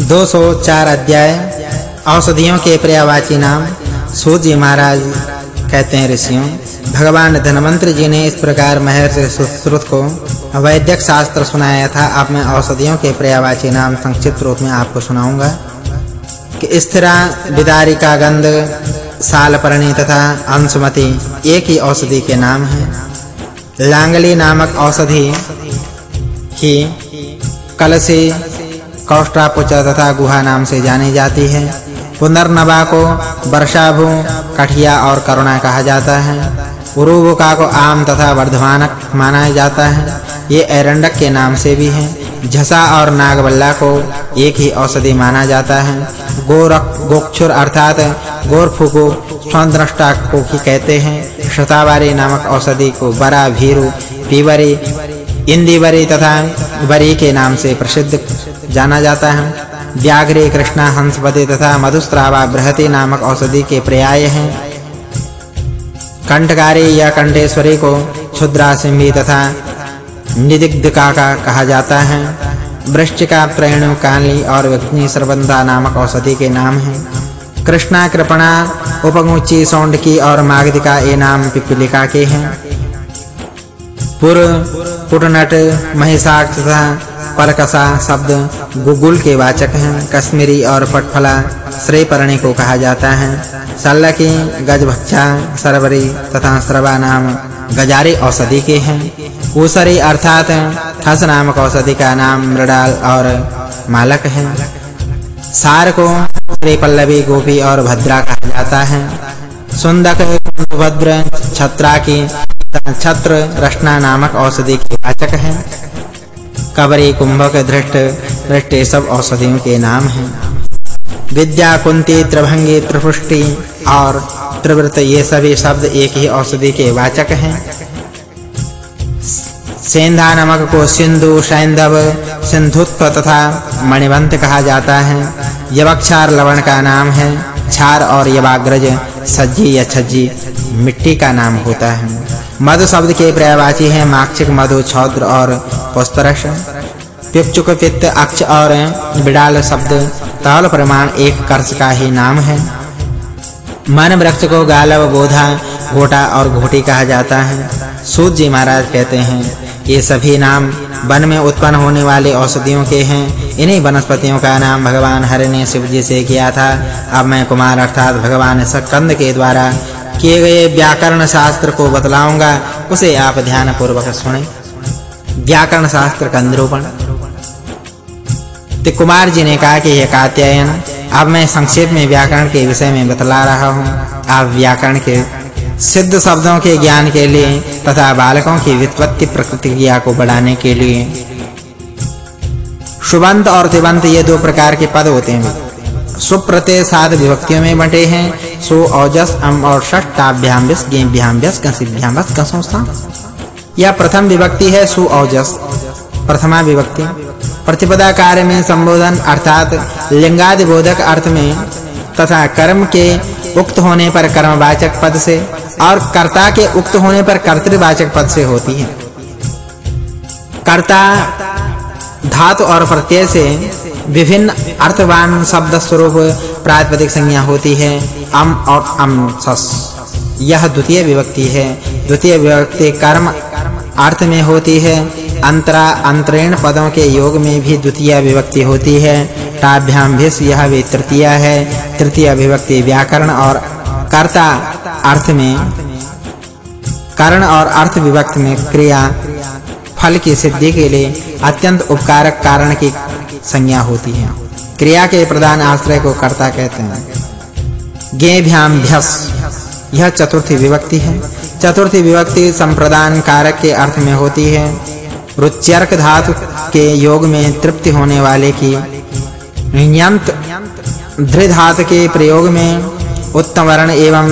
204 अध्याय, औषधियों के पर्यायवाची नाम, सूजी महाराज कहते हैं ऋषियों, भगवान धनवंतरी जी ने इस प्रकार महर्षि सुश्रुत को वैद्यक शास्त्र सुनाया था। अब मैं औषधियों के पर्यायवाची नाम संक्षिप्त रूप में आपको सुनाऊँगा। कि स्थिरा विदारिका गंध सालपर्णी तथा अंशुमति एक ही औषधि के नाम हैं। लांगली नामक औषधि ही कलसी कौष्टापुच तथा गुहा नाम से जानी जाती है। पुनर्नवा को वर्षाभु, कठिया और करुणा कहा जाता है। उरुबुका को आम तथा वर्धमानक माना जाता है। ये एरंडक के नाम से भी है। झसा और नागबल्ला को एक ही औषधि माना जाता है। गोरख, गोक्षुर अर्थात गोरफु को स्वदृष्टा को ही कहते हैं। शतावारी नामक औषधि को बरा भीरु पीवरी, इंदिवरी तथा वरी के नाम से प्रसिद्ध जाना जाता है। व्याघ्रे कृष्णा हंसपति तथा मधुस्रावा बृहति नामक औषधि के पर्याय हैं। कंठकारी या कंठेश्वरी को क्षुद्रासिंही तथा निदिग्धका का कहा जाता है। वृश्चिका प्रेणु काली और व्यक्ति सर्वंधा नामक औषधि के नाम हैं। कृष्णा कृपणा, उपगुची सौंडकी और मागधिका ये नाम पिपलिका के हैं। पुर पुटनट महिषाक तथा परकसा शब्द गुगुल के वाचक हैं। कश्मीरी और पटफला श्रेपरणी को कहा जाता है। सल्लकी गजभक्षा, सरवरी तथा श्रवा नाम गजारी औषधि के हैं। ऊसरी अर्थात ठस नामक औषधि का नाम मृडाल और मालक है। सार को श्री पल्लवी गोपी और भद्रा कहा जाता है। सुंदक भद्र छत्रा की छत्र रचना नामक औषधि के वाचक हैं। कबरी कुंभक दृष्ट दृष्टि सब औषधियों के नाम हैं। विद्या कुंती त्रिभंगी त्रिपुष्टि और त्रिवृत ये सभी शब्द एक ही औषधि के वाचक हैं। सेंधा नमक को सिंधु सैंधव सिंधुत्व तथा मणिवंत कहा जाता है। यवक्षार लवण का नाम है। छार और यवाग्रज सज्जी या छज्जी मिट्टी का नाम होता है। मधु शब्द के पर्यायवाची हैं माक्षिक, मधु, छौद्र और पुस्तरस पिपचुक, पित्त, अक्ष और बिडाल शब्द, ताल प्रमाण एक कर्ष का ही नाम है। मन वृक्ष को गालव, बोधा, घोटा और घोटी कहा जाता है। सूत जी महाराज कहते हैं, ये सभी नाम वन में उत्पन्न होने वाले औषधियों के हैं। इन्हीं वनस्पतियों का नाम भगवान हरि ने शिव जी से किया था। अब मैं कुमार अर्थात भगवान सकंद के द्वारा किए गए व्याकरण शास्त्र को बतलाऊँगा, उसे आप ध्यान पूर्वक सुनें। व्याकरण शास्त्र का निरूपण। तो कुमार जी ने कहा कि यह कात्यायन, अब मैं संक्षेप में व्याकरण के विषय में बतला रहा हूँ। आप व्याकरण के सिद्ध शब्दों के ज्ञान के लिए तथा बालकों की वित्पत्ति प्रक्रिया को बढ़ाने के लिए। शुभंत और तिबंत ये दो प्रकार के पद होते हैं। सुप्रत्यय सात विभक्तियों में बंटे हैं। सो औजस अम और षष्टाभ्याम विस गेभ्याम व्यस कसिभ्याम वस कसंस्था यह प्रथम विभक्ति है सु औजस। प्रथमा विभक्ति। प्रतिपदा कार्य में संबोधन अर्थात लिंगादि बोधक अर्थ में तथा कर्म के उक्त होने पर कर्मवाचक पद से और कर्ता के उक्त होने पर कर्तृवाचक पद से होती है। कर्ता, धातु और प्रत्यय से विभिन्न अर्थवान शब्द स्वरूप प्रातिपदिक संज्ञा होती है, अम और अम सस। यह द्वितीय विभक्ति है। द्वितीय विभक्ति कर्म अर्थ में होती है। अंतरा अंतरेण पदों के योग में भी द्वितीय विभक्ति होती है। ताभ्याम भिस यह भी तृतीय है। तृतीय विभक्ति व्याकरण और कर्ता अर्थ में, कर्ण और अर्थ विभक्ति में क्रिया फल की सिद्धि के लिए अत्यंत उपकारक कारण की संज्ञा होती है। क्रिया के प्रधान आश्रय को कर्ता कहते हैं। गेभ्याम भ्यस यह चतुर्थी विभक्ति है। चतुर्थी विभक्ति संप्रदान कारक के अर्थ में होती है। रुच्यर्क धातु के योग में तृप्ति होने वाले की यंत धातु के प्रयोग में उत्तम वर्ण एवं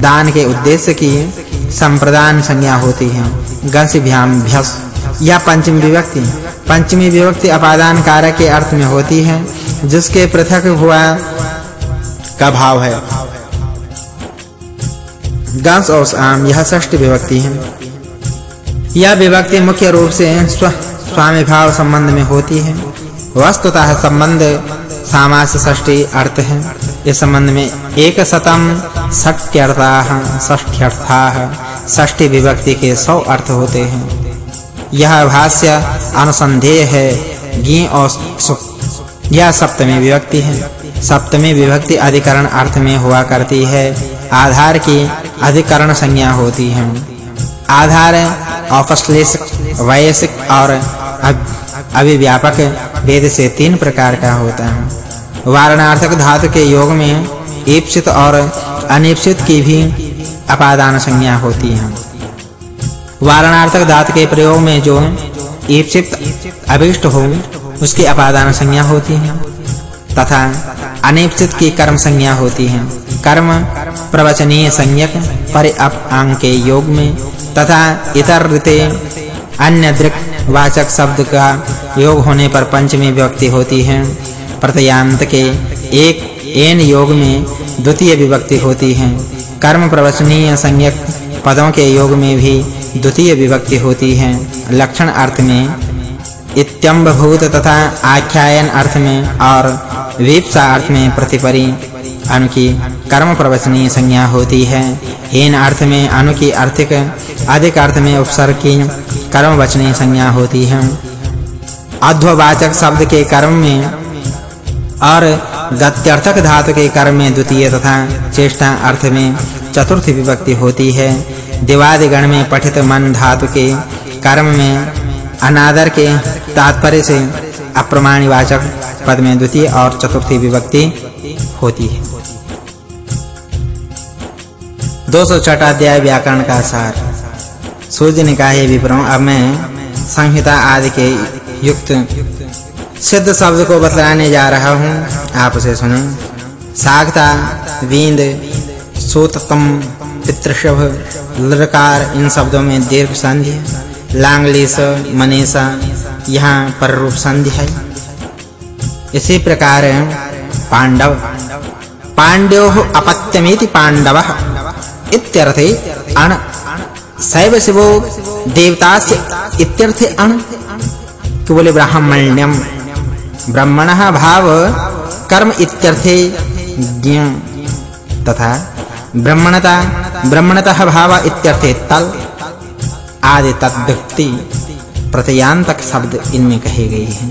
दान के उद्देश्य की संप्रदान संज्ञा होती है। गसिभ्याम भ्यस यह पंचमी विभक्ति। पंचमी विभक्ति अपादान कारक के अर्थ में होती है, जिसके पृथक हुआ का भाव है। गंस और आम यह षष्ठ विभक्ति है। यह विभक्ति मुख्य रूप से स्व स्वामी भाव संबंध में होती है। वस्तुतः संबंध सामास षष्ठी अर्थ है। इस संबंध में एक शतम षष्ट्यर्थाः षष्ट्यर्थाः षष्ठी विभक्ति के 100 अर्थ होते हैं। यह भाष्य अनुसंधेय है। गी और यह सप्तमी विभक्ति है। सप्तमी विभक्ति अधिकरण अर्थ में हुआ करती है। आधार की अधिकरण संज्ञा होती है। आधार औपश्लेषिक वैयसिक और अभिव्यापक वेद से तीन प्रकार का होता है। वारणार्थक धातु के योग में ईप्सित और अनिप्सित की भी अपादान संज्ञा होती है। वारणार्थक धातु के प्रयोग में जो ईप्सित अभिष्ट हो, उसकी अपादान संज्ञा होती है, तथा अनिप्सित की कर्म संज्ञा होती है। कर्म प्रवचनीय संज्ञक पर अप आंग के योग में, तथा इतर ऋते अन्य दृक् वाचक शब्द का योग होने पर पंचमी विभक्ति होती है। प्रत्ययांत के एक एन योग में द्वितीय विभक्ति होती है। कर्म प्रवचनीय संज्ञक पदों के योग में भी द्वितीय विभक्ति होती है। लक्षण अर्थ में इत्यंब भूत तथा आख्यायन अर्थ में और विप्सा अर्थ में प्रतिपरि अनु की कर्म प्रवचनीय संज्ञा होती है। हीन अर्थ में अनु की आर्थिक अधिक अर्थ में उपसर्ग की कर्म वचनीय संज्ञा होती है। अध्ववाचक शब्द के कर्म में और गत्यर्थक धातु के कर्म में द्वितीय तथा चेष्टा अर्थ में चतुर्थी विभक्ति होती है। दिवादि गण में पठित मन धातु के कर्म में अनादर के तात्पर्य से अप्रमाणिवाचक पद में द्वितीय और चतुर्थी विभक्ति होती है। 206 अध्याय व्याकरण का सार। सूर्य निकाय विवरण अब मैं संहिता आदि के युक्त सिद्ध शब्द को बतलाने जा रहा हूँ। आप उसे सुनें। सागता, विंद सूततम पितृशभ लकार इन शब्दों में दीर्घ संधि लांगलीस मनीषा यहाँ पर रूप संधि है। इसी प्रकार पांडव, पांड्योः अपत्यमिति पांडवः इत्यर्थे अण सैव शिवो देवतास्य इत्यर्थे अण। कि बोले ब्राह्मण्यम ब्रह्मणः भाव, कर्म इत्यर्थे ज्ञ। तथा ब्रह्मणता ब्रह्मणतः भाव इत्यर्थे तल, आदि तद्व्यक्ति प्रत्ययांतक शब्द इनमें कहे गए हैं।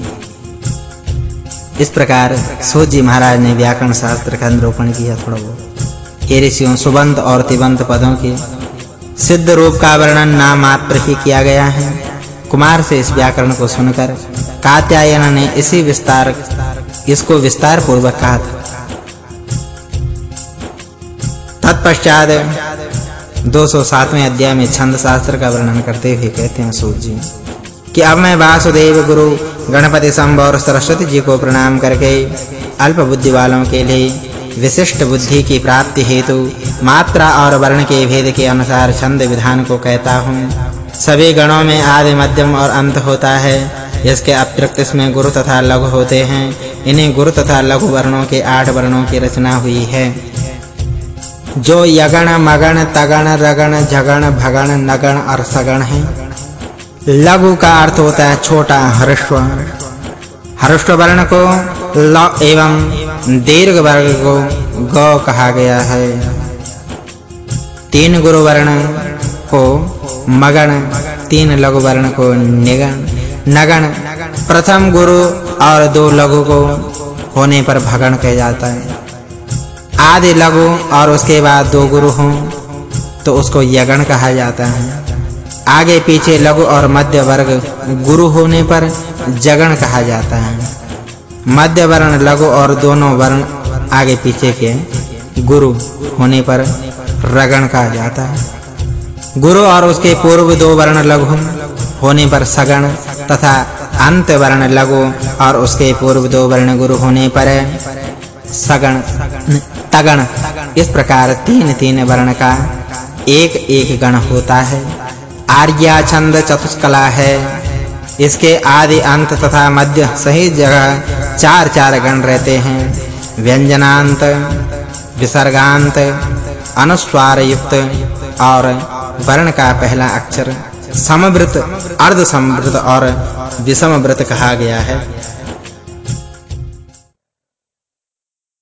इस प्रकार सोजी महाराज ने व्याकरण शास्त्र का निरूपण किया थोड़ा बहुत। ये ऋषियों सुबंत और तिबंत पदों के सिद्ध रूप का वर्णन नाम मात्र ही किया गया है। कुमार से इस व्याकरण को सुनकर कात्यायन ने इसी विस्तार, इसको विस्तार पूर्वक कहा था। तत्पश्चात 207वें अध्याय में छंद शास्त्र का वर्णन करते हुए कहते हैं सूत जी, कि अब मैं वासुदेव गुरु, गणपति संभ और सरस्वती जी को प्रणाम करके अल्प बुद्धि वालों के लिए विशिष्ट बुद्धि की प्राप्ति हेतु मात्रा और वर्ण के भेद के अनुसार छंद विधान को कहता हूँ। सभी गणों में आदि, मध्यम और अंत होता है। इसके अतिरिक्त इसमें गुरु तथा लघु होते हैं। इन्हीं गुरु तथा लघु वर्णों के आठ वर्णों की रचना हुई है। जो यगण, मगण, तगण, रगण झगण भगण, नगण और सगण है। लघु का अर्थ होता है छोटा हर्ष्व। हर्ष्व वर्ण को ल एवं दीर्घ वर्ग को ग कहा गया है। तीन गुरु वर्ण को मगण, तीन लघु वर्ण को निगण, नगण, प्रथम गुरु और दो लघु को होने पर भगण कहा जाता है। आदि लघु और उसके बाद दो गुरु हों तो उसको यगण कहा जाता है। आगे पीछे लघु और मध्य वर्ग गुरु होने पर जगण कहा जाता है। मध्य वर्ण लघु और दोनों वर्ण आगे पीछे के गुरु होने पर रगण कहा जाता है। गुरु और उसके पूर्व दो वर्ण लघु होने पर सगण तथा अंत वर्ण लघु और उसके पूर्व दो वर्ण गुरु होने पर सगण तगण इस प्रकार तीन तीन वर्ण का एक एक गण होता है। आर्या छंद चतुष्कला है। इसके आदि अंत तथा मध्य सही जगह चार चार गण रहते हैं। व्यंजनांत, विसर्गांत अनुस्वार युक्त और वर्ण का पहला अक्षर समवृत अर्ध समवृत और विषमवृत कहा गया है।